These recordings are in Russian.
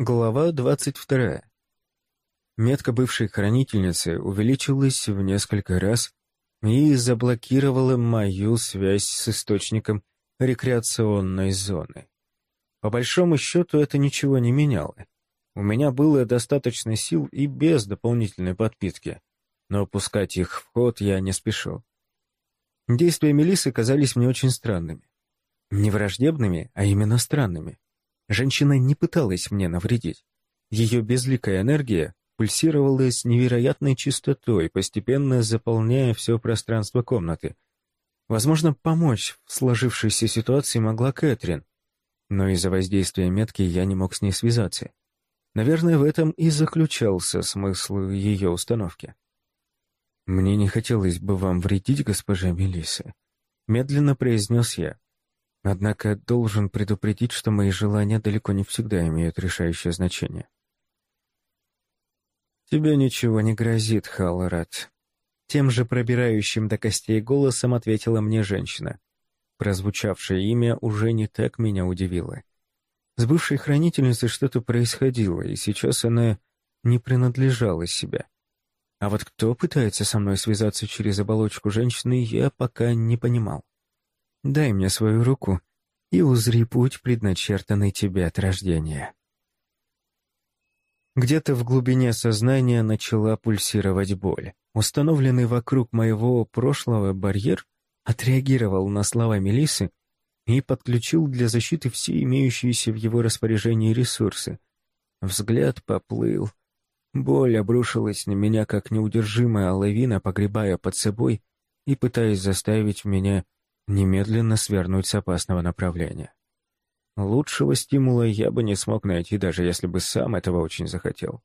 Глава двадцать вторая. Метка бывшей хранительницы увеличилась в несколько раз и заблокировала мою связь с источником рекреационной зоны. По большому счету это ничего не меняло. У меня было достаточно сил и без дополнительной подпитки, но пускать их в ход я не спешил. Действия Мелисы казались мне очень странными. Не враждебными, а именно странными. Женщина не пыталась мне навредить. Ее безликая энергия пульсировала с невероятной чистотой, постепенно заполняя все пространство комнаты. Возможно, помочь в сложившейся ситуации могла Кэтрин, но из-за воздействия метки я не мог с ней связаться. Наверное, в этом и заключался смысл ее установки. «Мне не хотелось бы вам вредить, госпожа Мелисса», — медленно произнес я. Однако должен предупредить, что мои желания далеко не всегда имеют решающее значение. «Тебе ничего не грозит, Халлорат», — тем же пробирающим до костей голосом ответила мне женщина. Прозвучавшее имя уже не так меня удивило. С бывшей хранительницей что-то происходило, и сейчас она не принадлежала себе. А вот кто пытается со мной связаться через оболочку женщины, я пока не понимал. Дай мне свою руку и узри путь, предначертанный тебе от рождения. Где-то в глубине сознания начала пульсировать боль. Установленный вокруг моего прошлого барьер отреагировал на слова Мелисы и подключил для защиты все имеющиеся в его распоряжении ресурсы. Взгляд поплыл. Боль обрушилась на меня, как неудержимая лавина, погребая под собой и пытаясь заставить меня немедленно свернуть с опасного направления. Лучшего стимула я бы не смог найти, даже если бы сам этого очень захотел.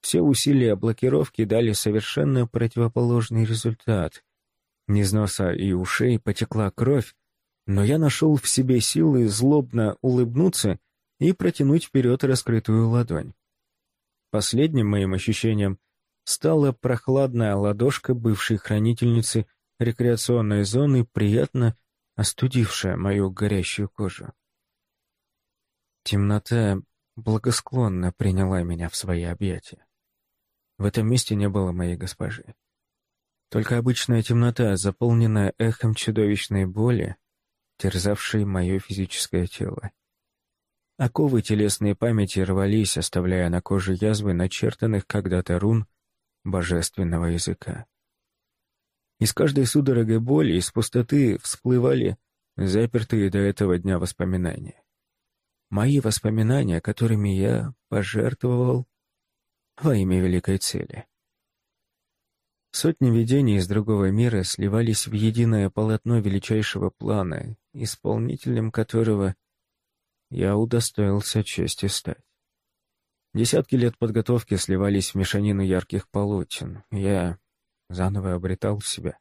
Все усилия блокировки дали совершенно противоположный результат. Из носа и ушей потекла кровь, но я нашел в себе силы злобно улыбнуться и протянуть вперед раскрытую ладонь. Последним моим ощущением стала прохладная ладошка бывшей хранительницы рекреационной зоны, приятно остудившая мою горящую кожу. Темнота благосклонно приняла меня в свои объятия. В этом месте не было моей госпожи. Только обычная темнота, заполненная эхом чудовищной боли, терзавшей мое физическое тело. Оковы телесной памяти рвались, оставляя на коже язвы начертанных когда-то рун божественного языка. Из каждой судорогой боли, из пустоты всплывали запертые до этого дня воспоминания. Мои воспоминания, которыми я пожертвовал во имя великой цели. Сотни видений из другого мира сливались в единое полотно величайшего плана, исполнителем которого я удостоился чести стать. Десятки лет подготовки сливались в мешанину ярких полотен. Я заново обретал себя.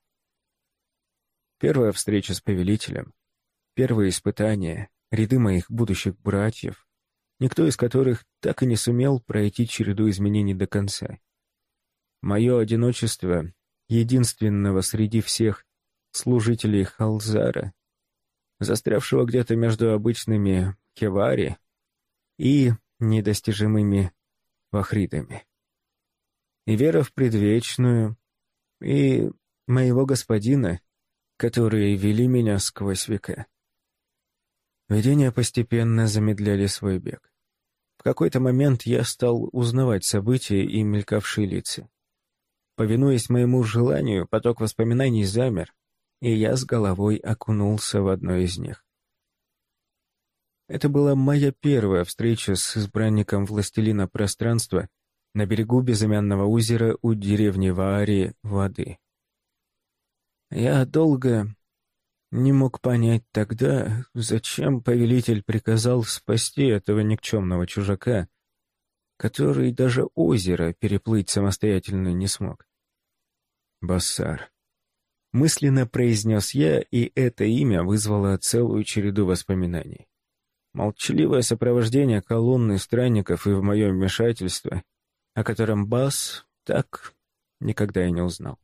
Первая встреча с повелителем, первые испытания, ряды моих будущих братьев, никто из которых так и не сумел пройти череду изменений до конца. Мое одиночество, единственного среди всех служителей Халзара, застрявшего где-то между обычными кевари и недостижимыми вахридами. И вера в предвечную, и моего господина, которые вели меня сквозь века. Видения постепенно замедляли свой бег. В какой-то момент я стал узнавать события и мелькавшие лица. Повинуясь моему желанию, поток воспоминаний замер, и я с головой окунулся в одно из них. Это была моя первая встреча с избранником властелина пространства на берегу безымянного озера у деревни Ваари воды. Я долго не мог понять тогда, зачем повелитель приказал спасти этого никчемного чужака, который даже озеро переплыть самостоятельно не смог. Бассар. Мысленно произнес я, и это имя вызвало целую череду воспоминаний. Молчаливое сопровождение колонны странников и в мое вмешательство — о котором Бас так никогда и не узнал.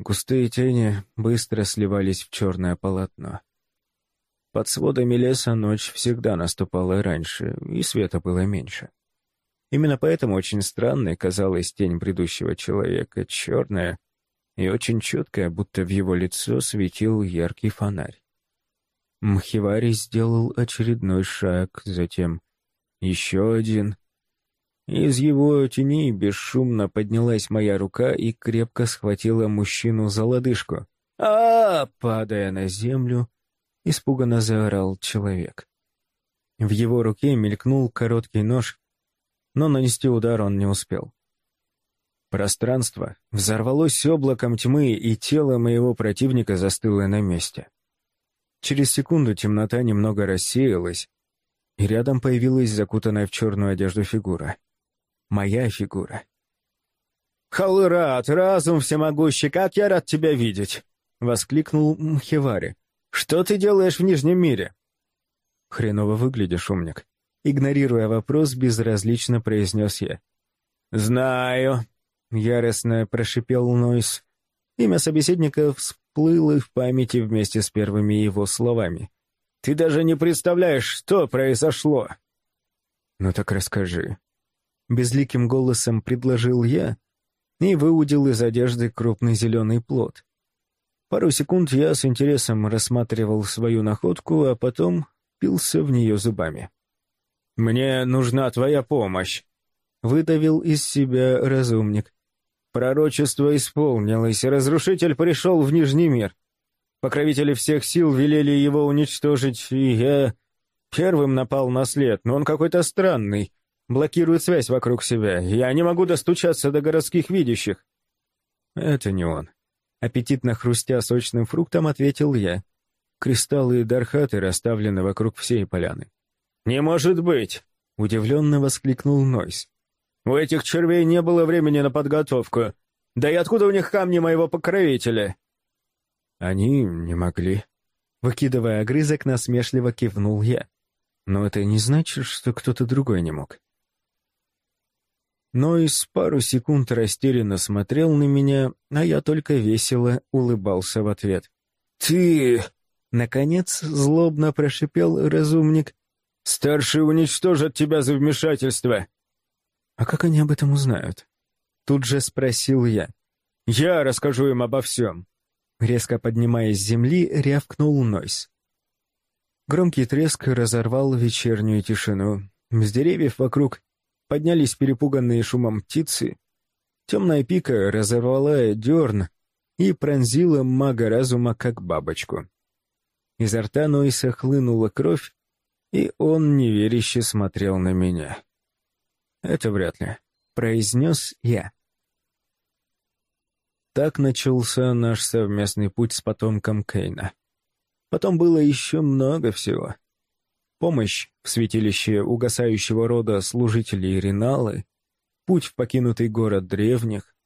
Густые тени быстро сливались в черное полотно. Под сводами леса ночь всегда наступала раньше, и света было меньше. Именно поэтому очень странной казалась тень предыдущего человека, черная и очень четкая, будто в его лицо светил яркий фонарь. Мхивари сделал очередной шаг, затем еще один. Из его тени бесшумно поднялась моя рука и крепко схватила мужчину за лодыжку. а, -а, -а Падая на землю, испуганно заорал человек. В его руке мелькнул короткий нож, но нанести удар он не успел. Пространство взорвалось облаком тьмы, и тело моего противника застыло на месте. Через секунду темнота немного рассеялась, и рядом появилась закутанная в черную одежду фигура. Моя фигура. «Халырат, разум всемогущий, как я рад тебя видеть!» — воскликнул Мхивари. «Что ты делаешь в Нижнем мире?» «Хреново выглядишь, умник», Игнорируя вопрос, безразлично произнес я. «Знаю», — яростно прошипел Нойс. Имя собеседника всплыло в памяти вместе с первыми его словами. «Ты даже не представляешь, что произошло!» «Ну так расскажи». Безликим голосом предложил я и выудил из одежды крупный зеленый плод. Пару секунд я с интересом рассматривал свою находку, а потом пился в нее зубами. «Мне нужна твоя помощь», — выдавил из себя разумник. Пророчество исполнилось, разрушитель пришел в Нижний мир. Покровители всех сил велели его уничтожить, и я первым напал на след, но он какой-то странный, блокирует связь вокруг себя. Я не могу достучаться до городских видящих. Это не он. Аппетитно хрустя сочным фруктом, ответил я. Кристаллы и дархаты расставлены вокруг всей поляны. «Не может быть!» — удивленно воскликнул Нойс. «У этих червей не было времени на подготовку. Да и откуда у них камни моего покровителя?» «Они не могли». Выкидывая огрызок, насмешливо кивнул я. «Но это не значит, что кто-то другой не мог». Нойс пару секунд растерянно смотрел на меня, а я только весело улыбался в ответ. «Ты...» — наконец злобно прошипел разумник, Старшие уничтожат тебя за вмешательство. А как они об этом узнают? Тут же спросил я. Я расскажу им обо всем. Резко поднимаясь с земли, рявкнул Нойс. Громкий треск разорвал вечернюю тишину. С деревьев вокруг поднялись перепуганные шумом птицы. Темная пика разорвала дерн и пронзила мага разума, как бабочку. Изо рта Нойса хлынула кровь, и он неверяще смотрел на меня. «Это вряд ли», — произнес я. Так начался наш совместный путь с потомком Кейна. Потом было еще много всего. Помощь в святилище угасающего рода служителей Риналы, путь в покинутый город древних.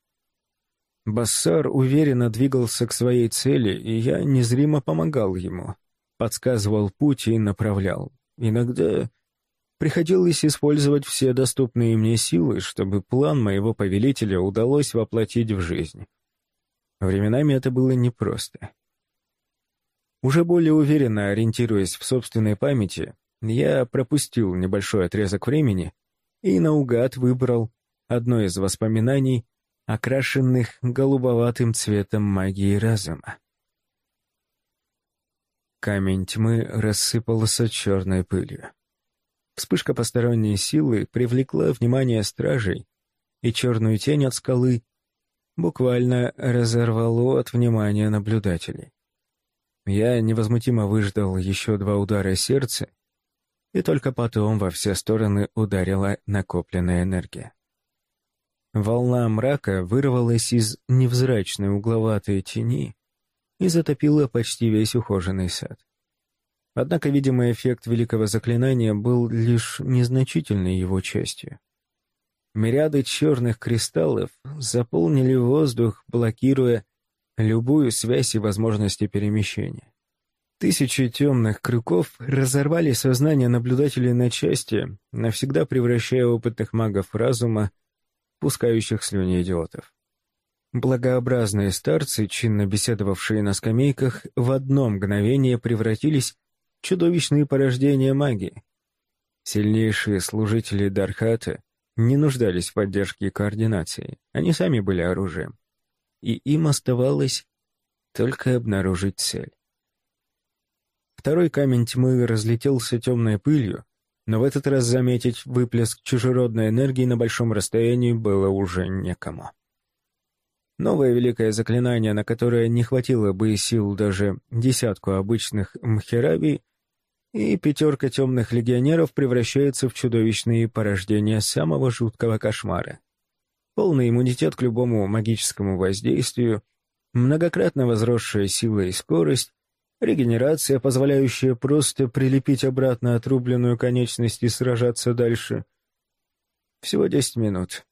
Бассар уверенно двигался к своей цели, и я незримо помогал ему, подсказывал путь и направлял. Иногда приходилось использовать все доступные мне силы, чтобы план моего повелителя удалось воплотить в жизнь. Временами это было непросто. Уже более уверенно ориентируясь в собственной памяти, я пропустил небольшой отрезок времени и наугад выбрал одно из воспоминаний, окрашенных голубоватым цветом магии разума. Камень тьмы рассыпался черной пылью. Вспышка посторонней силы привлекла внимание стражей, и черную тень от скалы буквально разорвало от внимания наблюдателей. Я невозмутимо выждал еще два удара сердца, и только потом во все стороны ударила накопленная энергия. Волна мрака вырвалась из невзрачной угловатой тени и затопила почти весь ухоженный сад. Однако, видимо, эффект великого заклинания был лишь незначительной его частью. Мириады черных кристаллов заполнили воздух, блокируя любую связь и возможности перемещения. Тысячи темных крюков разорвали сознание наблюдателей на части, навсегда превращая опытных магов разума, пускающих слюни идиотов. Благообразные старцы, чинно беседовавшие на скамейках, в одно мгновение превратились чудовищные порождения магии. Сильнейшие служители Дархата не нуждались в поддержке и координации, они сами были оружием. И им оставалось только обнаружить цель. Второй камень тьмы разлетелся темной пылью, но в этот раз заметить выплеск чужеродной энергии на большом расстоянии было уже некому. Новое великое заклинание, на которое не хватило бы сил даже десятку обычных мхеравий, и пятерка темных легионеров превращается в чудовищные порождения самого жуткого кошмара. Полный иммунитет к любому магическому воздействию, многократно возросшая сила и скорость, регенерация, позволяющая просто прилепить обратно отрубленную конечность и сражаться дальше. Всего десять минут.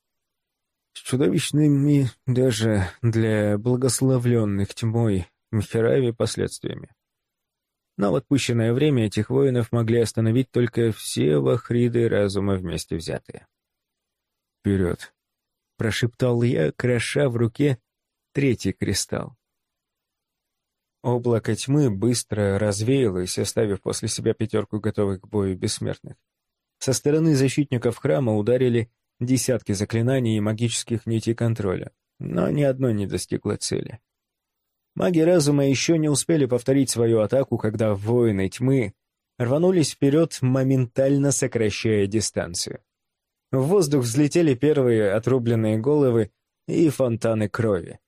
С чудовищными даже для благословленных тьмой Мхерави последствиями. Но в отпущенное время этих воинов могли остановить только все вахриды разума вместе взятые. «Вперед!» — прошептал я, кроша в руке третий кристалл. Облако тьмы быстро развеялось, оставив после себя пятерку готовых к бою бессмертных. Со стороны защитников храма ударили десятки заклинаний и магических нитей контроля, но ни одно не достигло цели. Маги разума еще не успели повторить свою атаку, когда воины тьмы рванулись вперед, моментально сокращая дистанцию. В воздух взлетели первые отрубленные головы и фонтаны крови.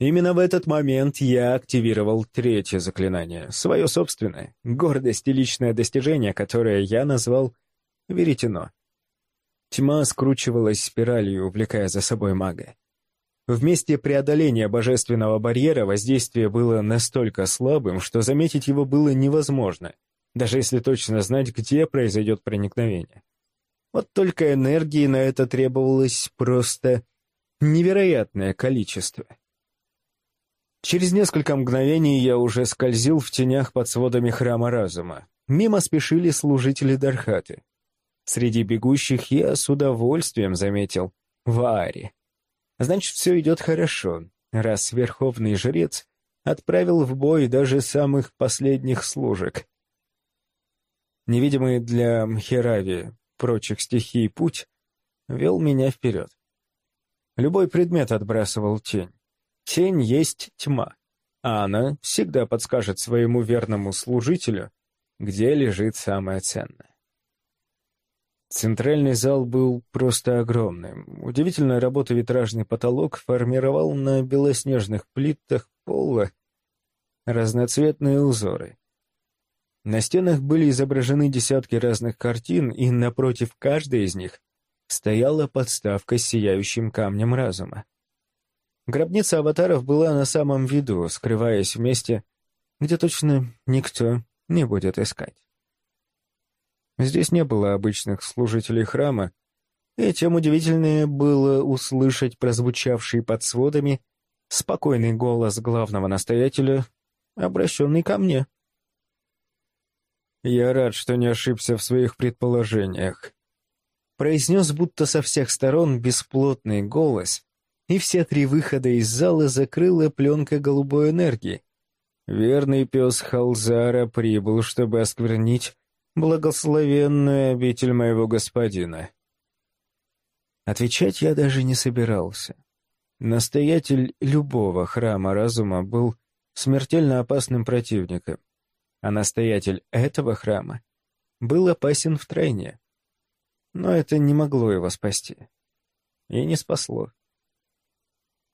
Именно в этот момент я активировал третье заклинание, свое собственное, гордость и личное достижение, которое я назвал «Веретено». Тьма скручивалась спиралью, увлекая за собой мага. В месте преодоления божественного барьера воздействие было настолько слабым, что заметить его было невозможно, даже если точно знать, где произойдет проникновение. Вот только энергии на это требовалось просто невероятное количество. Через несколько мгновений я уже скользил в тенях под сводами храма разума. Мимо спешили служители Дархаты. Среди бегущих я с удовольствием заметил Ваари. Значит, все идет хорошо, раз верховный жрец отправил в бой даже самых последних служек. Невидимый для Мхерави прочих стихий путь вел меня вперед. Любой предмет отбрасывал тень. Тень есть тьма, а она всегда подскажет своему верному служителю, где лежит самое ценное. Центральный зал был просто огромным. Удивительная работа витражный потолок формировал на белоснежных плитах пола разноцветные узоры. На стенах были изображены десятки разных картин, и напротив каждой из них стояла подставка с сияющим камнем разума. Гробница аватаров была на самом виду, скрываясь в месте, где точно никто не будет искать. Здесь не было обычных служителей храма, и тем удивительнее было услышать прозвучавший под сводами спокойный голос главного настоятеля, обращенный ко мне. «Я рад, что не ошибся в своих предположениях», произнес будто со всех сторон бесплотный голос, и все три выхода из зала закрыла пленка голубой энергии. Верный пес Халзара прибыл, чтобы осквернить благословенную обитель моего господина. Отвечать я даже не собирался. Настоятель любого храма разума был смертельно опасным противником, а настоятель этого храма был опасен втройне. Но это не могло его спасти. И не спасло.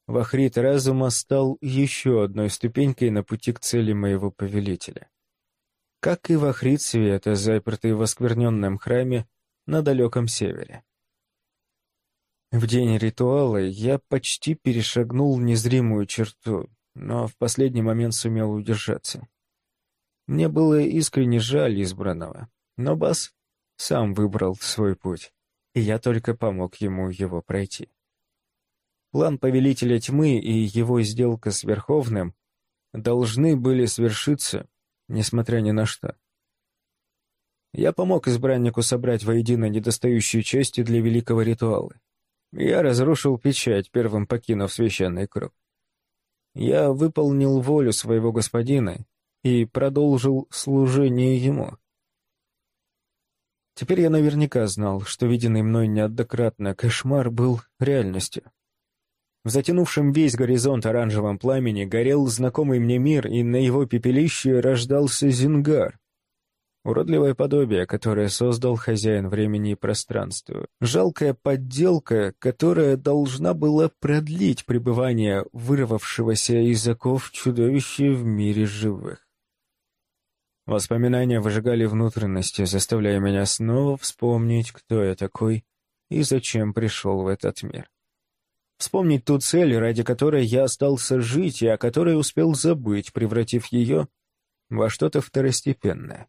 Вахрит разума стал еще одной ступенькой на пути к цели моего повелителя как и вахрит света, запертый в оскверненном храме на далеком севере. В день ритуала я почти перешагнул незримую черту, но в последний момент сумел удержаться. Мне было искренне жаль избранного, но Бас сам выбрал свой путь, и я только помог ему его пройти. План Повелителя Тьмы и его сделка с Верховным должны были свершиться несмотря ни на что. Я помог избраннику собрать воедино недостающие части для великого ритуала. Я разрушил печать, первым покинув священный круг. Я выполнил волю своего господина и продолжил служение ему. Теперь я наверняка знал, что виденный мной неоднократно кошмар был реальностью. В затянувшем весь горизонт оранжевом пламени горел знакомый мне мир, и на его пепелище рождался Зингар. Уродливое подобие, которое создал хозяин времени и пространства. Жалкая подделка, которая должна была продлить пребывание вырвавшегося из оков чудовища в мире живых. Воспоминания выжигали внутренности, заставляя меня снова вспомнить, кто я такой и зачем пришел в этот мир. Вспомнить ту цель, ради которой я остался жить и о которой успел забыть, превратив ее во что-то второстепенное.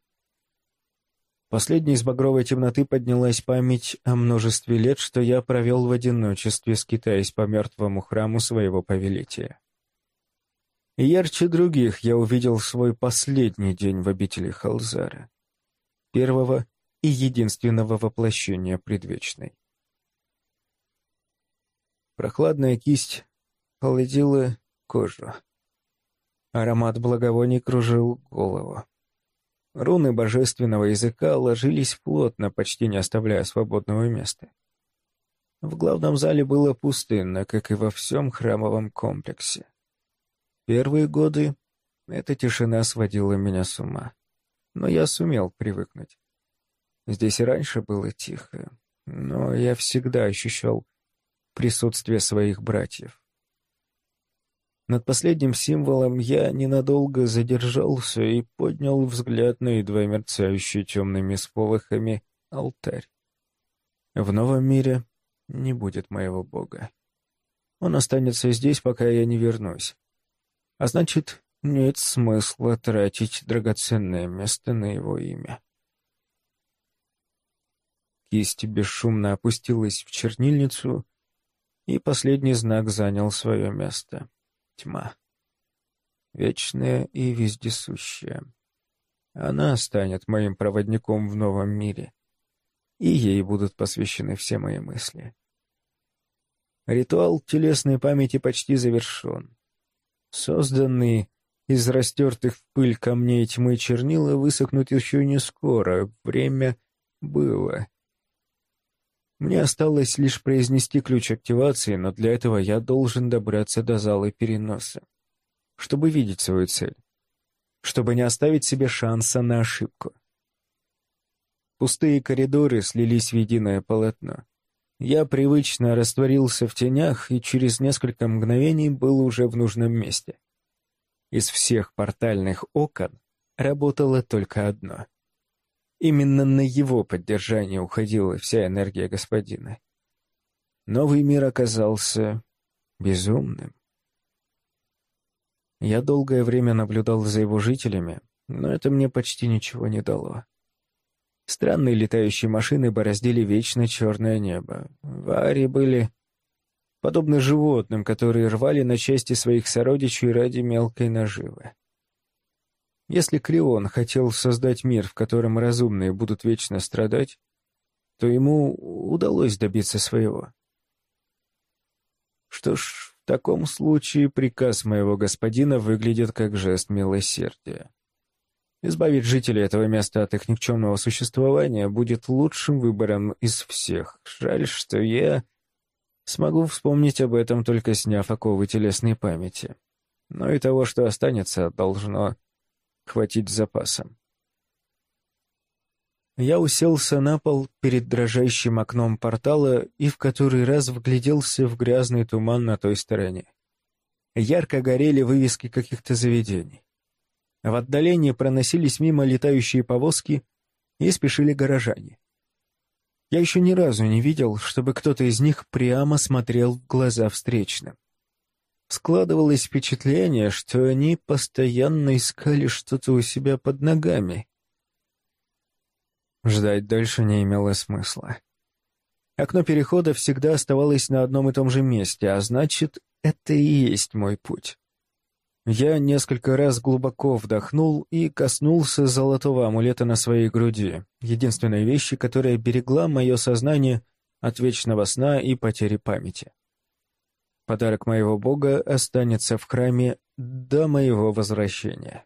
Последней из багровой темноты поднялась память о множестве лет, что я провел в одиночестве, скитаясь по мертвому храму своего повелителя. Ярче других я увидел свой последний день в обители Халзара, первого и единственного воплощения предвечной. Прохладная кисть холодила кожу. Аромат благовоний кружил голову. Руны божественного языка ложились плотно, почти не оставляя свободного места. В главном зале было пустынно, как и во всем храмовом комплексе. Первые годы эта тишина сводила меня с ума. Но я сумел привыкнуть. Здесь и раньше было тихо, но я всегда ощущал присутствие своих братьев. Над последним символом я ненадолго задержался и поднял взгляд на едва мерцающий темными сполохами алтарь. В новом мире не будет моего бога. Он останется здесь, пока я не вернусь. А значит, нет смысла тратить драгоценное место на его имя. Кисть бесшумно опустилась в чернильницу, и последний знак занял свое место. Тьма. Вечная и вездесущая. Она станет моим проводником в новом мире, и ей будут посвящены все мои мысли. Ритуал телесной памяти почти завершен. Созданные из растертых в пыль камней тьмы чернила высохнут еще не скоро, время было. Мне осталось лишь произнести ключ активации, но для этого я должен добраться до зала переноса, чтобы видеть свою цель, чтобы не оставить себе шанса на ошибку. Пустые коридоры слились в единое полотно. Я привычно растворился в тенях и через несколько мгновений был уже в нужном месте. Из всех портальных окон работало только одно. Именно на его поддержание уходила вся энергия господина. Новый мир оказался безумным. Я долгое время наблюдал за его жителями, но это мне почти ничего не дало. Странные летающие машины бороздили вечно черное небо. Вари были подобны животным, которые рвали на части своих сородичей ради мелкой наживы. Если Крион хотел создать мир, в котором разумные будут вечно страдать, то ему удалось добиться своего. Что ж, в таком случае приказ моего господина выглядит как жест милосердия. Избавить жителей этого места от их никчемного существования будет лучшим выбором из всех. Жаль, что я смогу вспомнить об этом, только сняв оковы телесной памяти. Но и того, что останется, должно хватить запасом. Я уселся на пол перед дрожащим окном портала и в который раз вгляделся в грязный туман на той стороне. Ярко горели вывески каких-то заведений. В отдалении проносились мимо летающие повозки и спешили горожане. Я еще ни разу не видел, чтобы кто-то из них прямо смотрел в глаза встречным. Складывалось впечатление, что они постоянно искали что-то у себя под ногами. Ждать дальше не имело смысла. Окно перехода всегда оставалось на одном и том же месте, а значит, это и есть мой путь. Я несколько раз глубоко вдохнул и коснулся золотого амулета на своей груди, единственной вещи, которая берегла мое сознание от вечного сна и потери памяти. Подарок моего бога останется в храме до моего возвращения.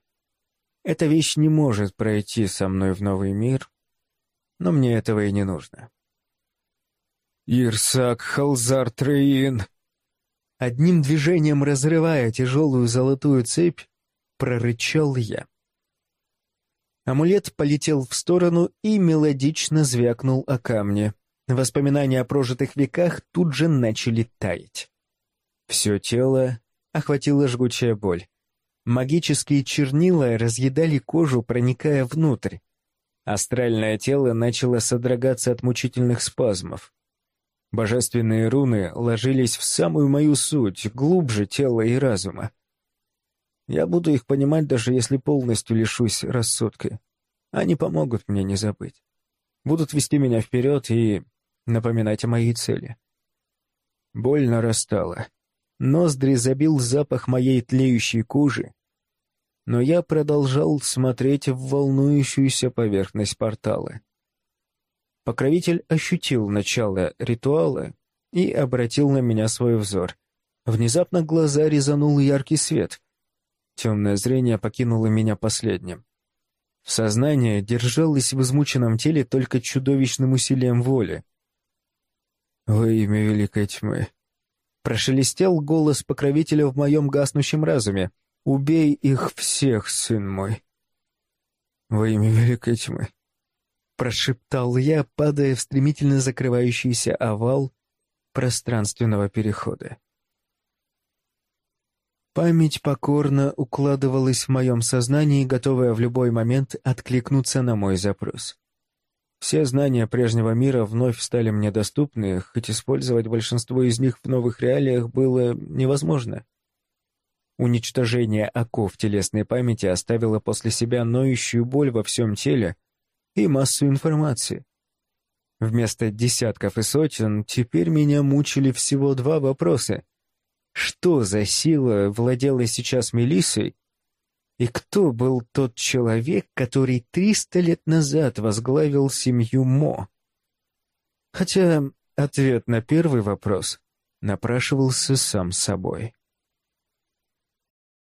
Эта вещь не может пройти со мной в новый мир, но мне этого и не нужно. «Ирсак Халзар Троин!» Одним движением разрывая тяжелую золотую цепь, прорычал я. Амулет полетел в сторону и мелодично звякнул о камне. Воспоминания о прожитых веках тут же начали таять. Все тело охватила жгучая боль. Магические чернила разъедали кожу, проникая внутрь. Астральное тело начало содрогаться от мучительных спазмов. Божественные руны ложились в самую мою суть, глубже тела и разума. Я буду их понимать, даже если полностью лишусь рассудка. Они помогут мне не забыть. Будут вести меня вперед и напоминать о моей цели. Боль нарастала. Ноздри забил запах моей тлеющей кожи, но я продолжал смотреть в волнующуюся поверхность портала. Покровитель ощутил начало ритуала и обратил на меня свой взор. Внезапно глаза резанул яркий свет. Темное зрение покинуло меня последним. Сознание держалось в измученном теле только чудовищным усилием воли. «Во имя Великой Тьмы!» Прошелестел голос покровителя в моем гаснущем разуме. «Убей их всех, сын мой!» «Во имя Великой Тьмы!» Прошептал я, падая в стремительно закрывающийся овал пространственного перехода. Память покорно укладывалась в моем сознании, готовая в любой момент откликнуться на мой запрос. Все знания прежнего мира вновь стали мне доступны, хоть использовать большинство из них в новых реалиях было невозможно. Уничтожение оков телесной памяти оставило после себя ноющую боль во всем теле и массу информации. Вместо десятков и сотен теперь меня мучили всего два вопроса. Что за сила владела сейчас Мелиссой? И кто был тот человек, который триста лет назад возглавил семью Мо? Хотя ответ на первый вопрос напрашивался сам собой.